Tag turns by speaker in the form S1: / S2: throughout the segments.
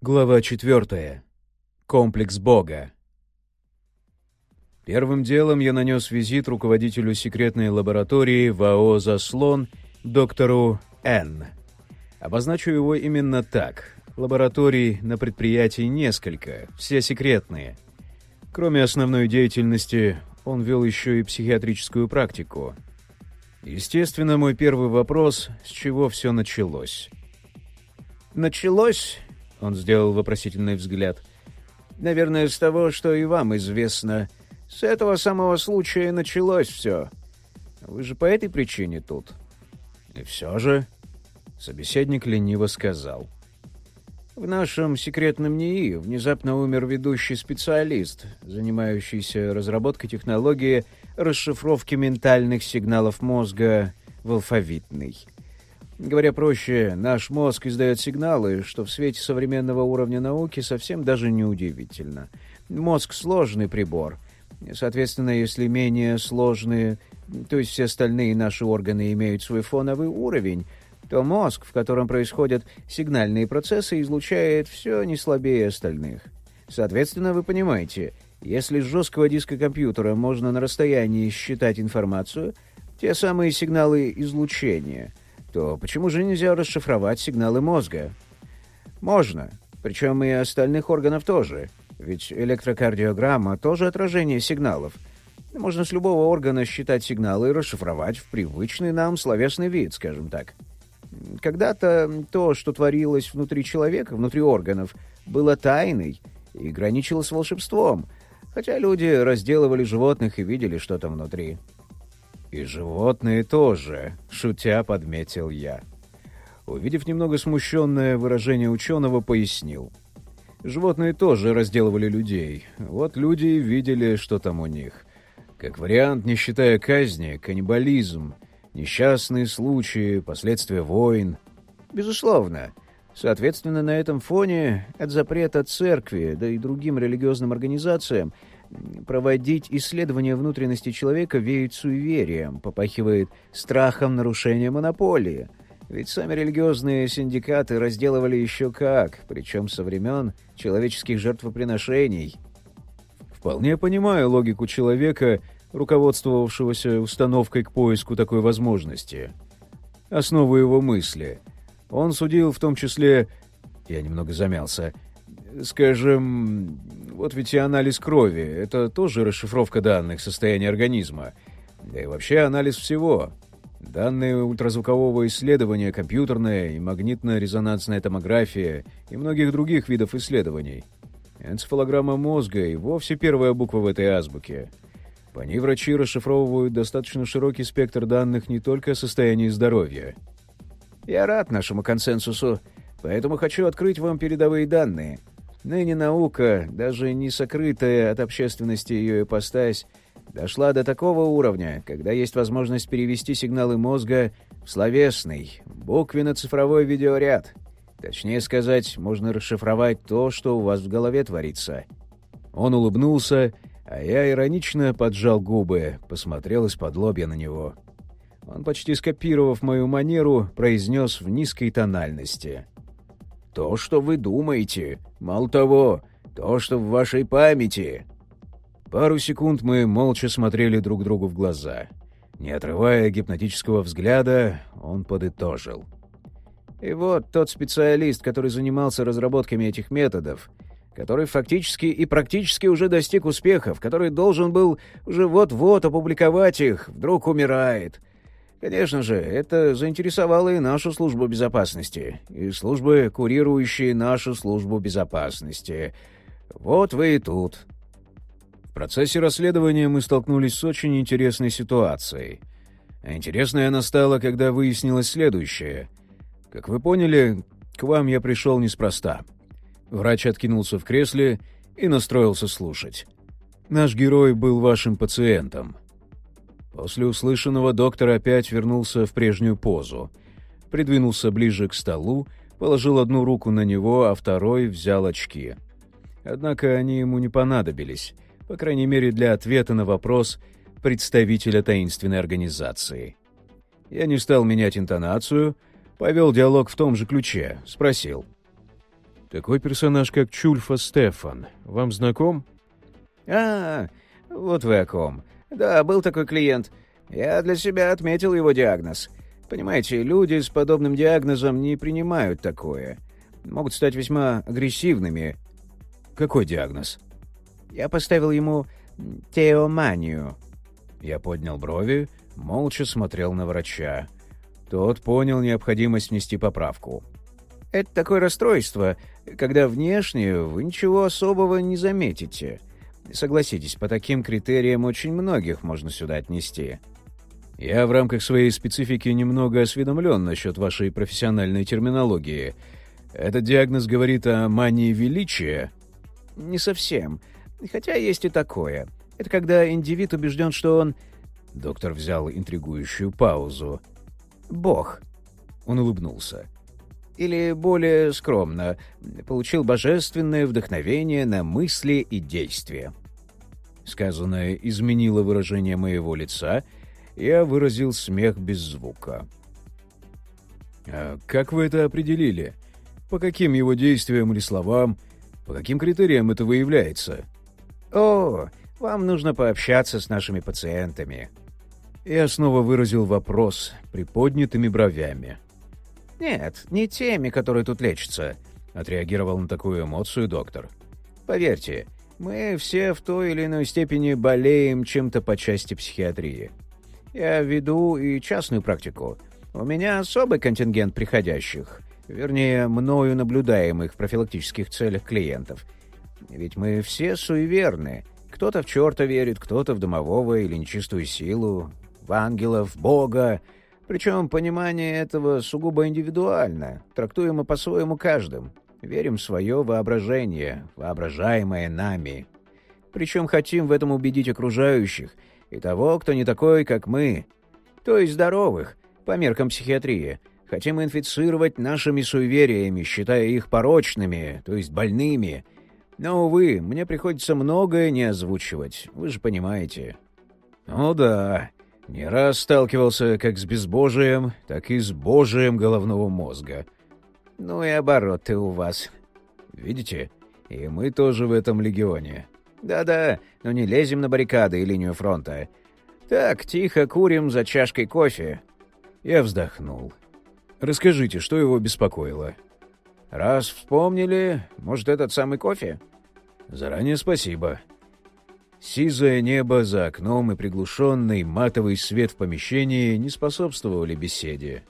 S1: Глава 4. Комплекс Бога. Первым делом я нанес визит руководителю секретной лаборатории ВАО «Заслон» доктору Н. Обозначу его именно так. Лабораторий на предприятии несколько, все секретные. Кроме основной деятельности, он вел еще и психиатрическую практику. Естественно, мой первый вопрос — с чего все началось?
S2: Началось он сделал вопросительный взгляд. «Наверное, с того, что и вам известно. С этого самого случая началось все. Вы же по этой причине тут».
S1: «И все же...» — собеседник лениво сказал.
S2: «В нашем секретном НИИ внезапно умер ведущий специалист, занимающийся разработкой технологии расшифровки ментальных сигналов мозга в алфавитный». Говоря проще, наш мозг издает сигналы, что в свете современного уровня науки совсем даже не удивительно. Мозг — сложный прибор. Соответственно, если менее сложные, то есть все остальные наши органы имеют свой фоновый уровень, то мозг, в котором происходят сигнальные процессы, излучает все не слабее остальных. Соответственно, вы понимаете, если с жесткого диска компьютера можно на расстоянии считать информацию, те самые сигналы излучения — то почему же нельзя расшифровать сигналы мозга? Можно, причем и остальных органов тоже, ведь электрокардиограмма тоже отражение сигналов. Можно с любого органа считать сигналы и расшифровать в привычный нам словесный вид, скажем так. Когда-то то, что творилось внутри человека, внутри органов, было тайной и граничило с волшебством, хотя люди разделывали животных и видели, что там внутри.
S1: «И животные тоже», — шутя подметил я. Увидев немного смущенное выражение ученого, пояснил. Животные тоже разделывали людей. Вот люди и видели, что там у них. Как вариант, не считая казни, каннибализм, несчастные случаи, последствия войн.
S2: Безусловно. Соответственно, на этом фоне от запрета церкви, да и другим религиозным организациям проводить исследования внутренности человека веет суеверием, попахивает страхом нарушения монополии. Ведь сами религиозные синдикаты разделывали еще как, причем со времен человеческих жертвоприношений.
S1: Вполне понимаю логику человека, руководствовавшегося установкой к поиску такой возможности. Основу его мысли. Он судил в том числе... Я немного замялся — Скажем, вот ведь и анализ крови — это тоже расшифровка данных состояния организма. Да и вообще анализ всего. Данные ультразвукового исследования, компьютерная и магнитно-резонансная томография и многих других видов исследований. Энцефалограмма мозга и вовсе первая буква в этой азбуке. По ней врачи расшифровывают достаточно широкий спектр данных не только о состоянии здоровья.
S2: Я рад нашему консенсусу, поэтому хочу открыть вам передовые данные — Ныне наука, даже не сокрытая от общественности ее ипостась, дошла до такого уровня, когда есть возможность перевести сигналы мозга в словесный, буквенно-цифровой видеоряд. Точнее сказать, можно расшифровать то, что у вас в голове творится.
S1: Он улыбнулся, а я иронично поджал губы, посмотрел из-под лобья на него. Он, почти скопировав мою манеру, произнес в низкой тональности —
S2: то, что вы думаете. Мало того, то, что в вашей памяти».
S1: Пару секунд мы молча смотрели друг другу в глаза. Не отрывая гипнотического взгляда, он подытожил.
S2: «И вот тот специалист, который занимался разработками этих методов, который фактически и практически уже достиг успехов, который должен был уже вот-вот опубликовать их, вдруг умирает. Конечно же, это заинтересовало и нашу службу безопасности, и службы, курирующие нашу службу безопасности. Вот вы и тут.
S1: В процессе расследования мы столкнулись с очень интересной ситуацией. Интересной она стала, когда выяснилось следующее. Как вы поняли, к вам я пришел неспроста. Врач откинулся в кресле и настроился слушать. Наш герой был вашим пациентом — После услышанного доктор опять вернулся в прежнюю позу. Придвинулся ближе к столу, положил одну руку на него, а второй взял очки. Однако они ему не понадобились, по крайней мере для ответа на вопрос представителя таинственной организации. Я не стал менять интонацию, повел диалог в том же ключе, спросил. Такой персонаж, как Чульфа Стефан, вам знаком?
S2: А, вот вы о ком. Да, был такой клиент. Я для себя отметил его диагноз. Понимаете, люди с подобным диагнозом не принимают такое. Могут стать весьма агрессивными.
S1: Какой диагноз?
S2: Я поставил ему теоманию.
S1: Я поднял брови, молча смотрел на врача. Тот понял необходимость внести поправку.
S2: Это такое расстройство, когда внешне вы ничего особого не заметите. Согласитесь, по таким критериям очень многих можно сюда отнести.
S1: Я в рамках своей специфики немного осведомлен насчет вашей профессиональной терминологии. Этот диагноз говорит о мании величия?
S2: Не совсем. Хотя есть и такое. Это когда индивид убежден, что он...
S1: Доктор взял интригующую паузу.
S2: Бог.
S1: Он улыбнулся.
S2: Или более скромно, получил божественное вдохновение на мысли и действия.
S1: Сказанное изменило выражение моего лица, я выразил смех без звука. «А как вы это определили? По каким его действиям или словам? По каким критериям это выявляется?»
S2: «О, вам нужно пообщаться с нашими пациентами».
S1: Я снова выразил вопрос приподнятыми бровями.
S2: «Нет, не теми, которые тут лечатся», — отреагировал на такую эмоцию доктор. «Поверьте, мы все в той или иной степени болеем чем-то по части психиатрии. Я веду и частную практику. У меня особый контингент приходящих, вернее, мною наблюдаемых в профилактических целях клиентов. Ведь мы все суеверны, кто-то в черта верит, кто-то в домового или нечистую силу, в ангелов, Бога. Причем понимание этого сугубо индивидуально, трактуемо по-своему каждым. Верим в свое воображение, воображаемое нами. Причем хотим в этом убедить окружающих и того, кто не такой, как мы, то есть здоровых, по меркам психиатрии. Хотим инфицировать нашими суевериями, считая их порочными, то есть больными — но, увы, мне приходится многое не озвучивать, вы же понимаете.
S1: Ну да, не раз сталкивался как с безбожием, так и с божием головного мозга.
S2: Ну и обороты у вас.
S1: Видите? И мы тоже в этом легионе.
S2: Да-да, но не лезем на баррикады и линию фронта. Так, тихо курим за чашкой кофе.
S1: Я вздохнул. Расскажите, что его беспокоило?
S2: Раз вспомнили, может, этот самый кофе?
S1: Заранее спасибо. Сизое небо за окном и приглушенный матовый свет в помещении не способствовали беседе.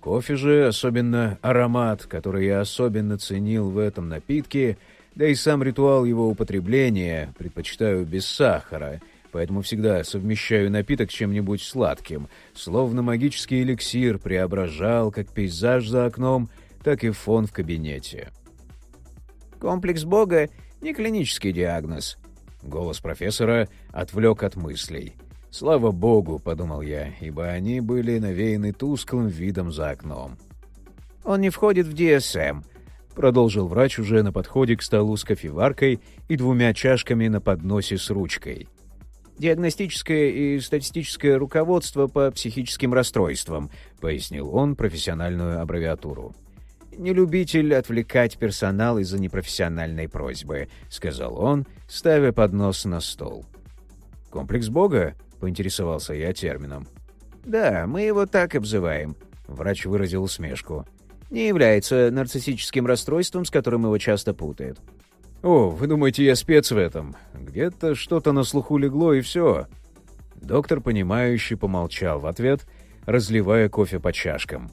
S1: Кофе же, особенно аромат, который я особенно ценил в этом напитке, да и сам ритуал его употребления предпочитаю без сахара, поэтому всегда совмещаю напиток с чем-нибудь сладким, словно магический эликсир преображал как пейзаж за окном, так и фон в кабинете.
S2: «Комплекс Бога не клинический диагноз.
S1: Голос профессора отвлек от мыслей. «Слава богу», — подумал я, ибо они были навеяны тусклым видом за окном.
S2: «Он не входит в DSM», — продолжил врач уже на подходе к столу с кофеваркой и двумя чашками на подносе с ручкой. «Диагностическое и статистическое руководство по психическим расстройствам», — пояснил он профессиональную аббревиатуру не любитель отвлекать персонал из-за непрофессиональной просьбы», — сказал он, ставя поднос на стол.
S1: «Комплекс Бога?» — поинтересовался я термином.
S2: «Да, мы его так обзываем», — врач выразил усмешку. «Не является нарциссическим расстройством, с которым его часто путают».
S1: «О, вы думаете, я спец в этом? Где-то что-то на слуху легло, и все». Доктор, понимающий, помолчал в ответ, разливая кофе по чашкам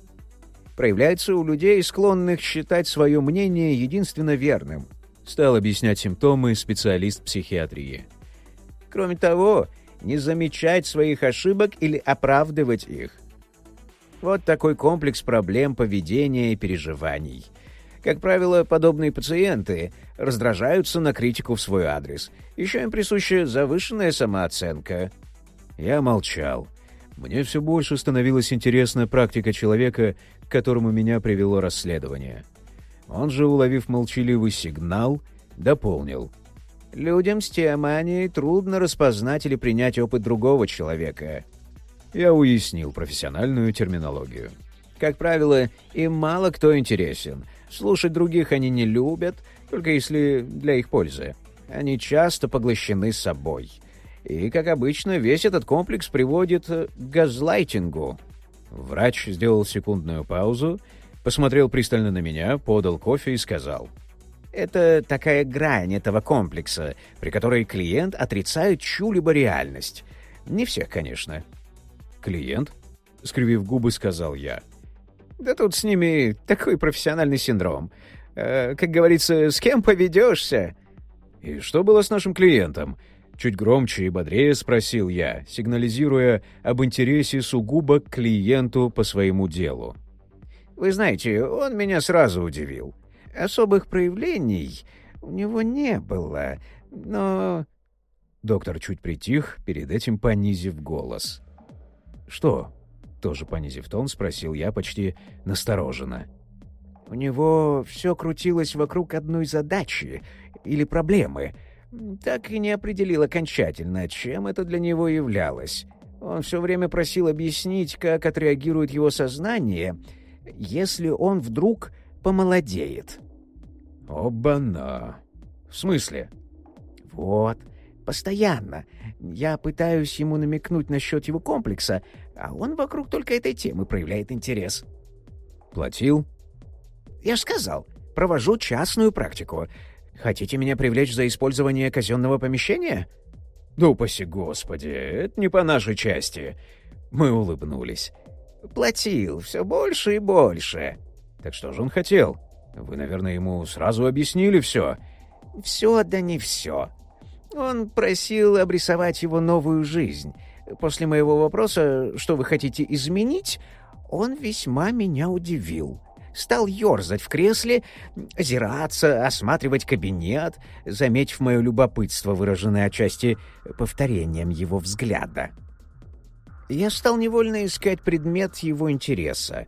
S2: проявляется у людей, склонных считать свое мнение единственно верным, стал объяснять симптомы специалист психиатрии. Кроме того, не замечать своих ошибок или оправдывать их. Вот такой комплекс проблем поведения и переживаний. Как правило, подобные пациенты раздражаются на критику в свой адрес. Еще им присуща завышенная самооценка.
S1: Я молчал. Мне все больше становилась интересна практика человека, которому меня привело расследование. Он же, уловив молчаливый сигнал, дополнил.
S2: «Людям с теоманией трудно распознать или принять опыт другого человека».
S1: Я уяснил профессиональную терминологию.
S2: Как правило, им мало кто интересен. Слушать других они не любят, только если для их пользы. Они часто поглощены собой. И, как обычно, весь этот комплекс приводит к газлайтингу. Врач сделал секундную паузу, посмотрел пристально на меня, подал кофе и сказал. «Это такая грань этого комплекса, при которой клиент отрицает чью-либо реальность. Не всех, конечно».
S1: «Клиент?» — скривив губы, сказал я.
S2: «Да тут с ними такой профессиональный синдром. Э, как говорится, с кем поведешься?»
S1: «И что было с нашим клиентом?» Чуть громче и бодрее спросил я, сигнализируя об интересе сугубо к клиенту по своему делу.
S2: «Вы знаете, он меня сразу удивил. Особых проявлений у него не было, но...»
S1: Доктор чуть притих, перед этим понизив голос. «Что?» — тоже понизив тон, спросил я почти настороженно.
S2: «У него все крутилось вокруг одной задачи или проблемы. Так и не определил окончательно, чем это для него являлось. Он все время просил объяснить, как отреагирует его сознание, если он вдруг помолодеет».
S1: «Оба-на! В смысле?»
S2: «Вот, постоянно. Я пытаюсь ему намекнуть насчет его комплекса, а он вокруг только этой темы проявляет интерес».
S1: «Платил?»
S2: «Я же сказал, провожу частную практику. Хотите меня привлечь за использование казенного помещения?»
S1: «Да упаси господи, это не по нашей части». Мы улыбнулись.
S2: «Платил все больше и больше».
S1: «Так что же он хотел? Вы, наверное, ему сразу объяснили все?»
S2: «Все да не все. Он просил обрисовать его новую жизнь. После моего вопроса, что вы хотите изменить, он весьма меня удивил стал ерзать в кресле, озираться, осматривать кабинет, заметив мое любопытство, выраженное отчасти повторением его взгляда. Я стал невольно искать предмет его интереса,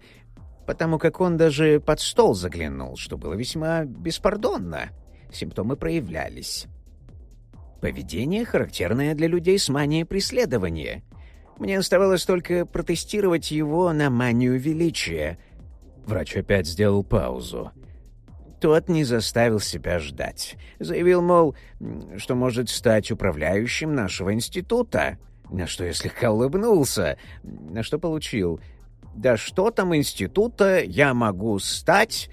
S2: потому как он даже под стол заглянул, что было весьма беспардонно. Симптомы проявлялись. Поведение, характерное для людей с манией преследования. Мне оставалось только протестировать его на манию величия —
S1: Врач опять сделал паузу.
S2: Тот не заставил себя ждать. Заявил, мол, что может стать управляющим нашего института. На что я слегка улыбнулся. На что получил. «Да что там института я могу стать?»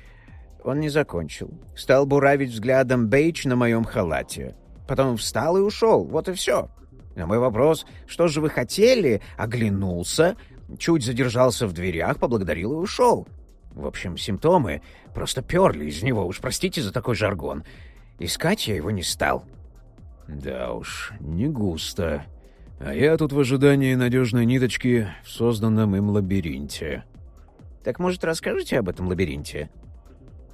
S2: Он не закончил. Стал буравить взглядом бейдж на моем халате. Потом встал и ушел. Вот и все. На мой вопрос «Что же вы хотели?» оглянулся, чуть задержался в дверях, поблагодарил и ушел. В общем, симптомы просто перли из него, уж простите за такой жаргон. Искать я его не стал.
S1: Да уж, не густо. А я тут в ожидании надежной ниточки в созданном им лабиринте.
S2: Так, может, расскажете об этом лабиринте?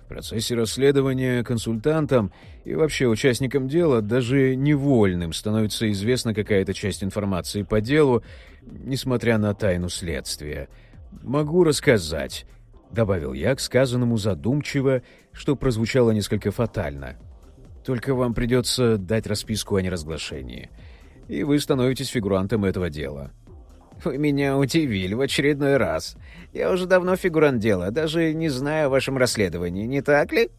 S1: В процессе расследования консультантам и вообще участникам дела даже невольным становится известна какая-то часть информации по делу, несмотря на тайну следствия. Могу рассказать. — добавил я к сказанному задумчиво, что прозвучало несколько фатально. «Только вам придется дать расписку о неразглашении, и вы становитесь фигурантом этого дела».
S2: «Вы меня удивили в очередной раз. Я уже давно фигурант дела, даже не знаю о вашем расследовании, не так ли?»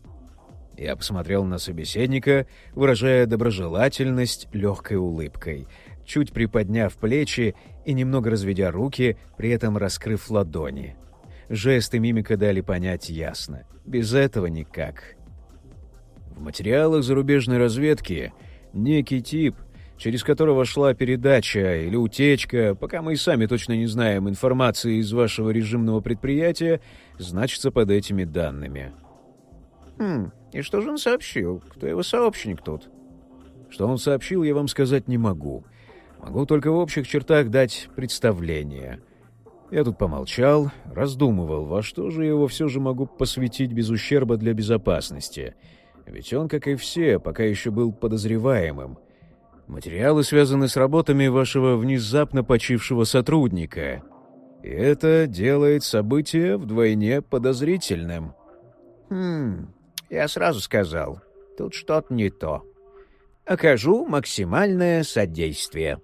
S1: Я посмотрел на собеседника, выражая доброжелательность легкой улыбкой, чуть приподняв плечи и немного разведя руки, при этом раскрыв ладони. Жесты мимика дали понять ясно. Без этого никак. В материалах зарубежной разведки некий тип, через которого шла передача или утечка, пока мы и сами точно не знаем информации из вашего режимного предприятия, значится под этими данными.
S2: Хм, и что же он сообщил? Кто его сообщник тут?
S1: Что он сообщил, я вам сказать не могу. Могу только в общих чертах дать представление. Я тут помолчал, раздумывал, во что же его все же могу посвятить без ущерба для безопасности. Ведь он, как и все, пока еще был подозреваемым. Материалы связаны с работами вашего внезапно почившего сотрудника. И это делает событие вдвойне подозрительным.
S2: Хм, я сразу сказал, тут что-то не то. Окажу максимальное содействие.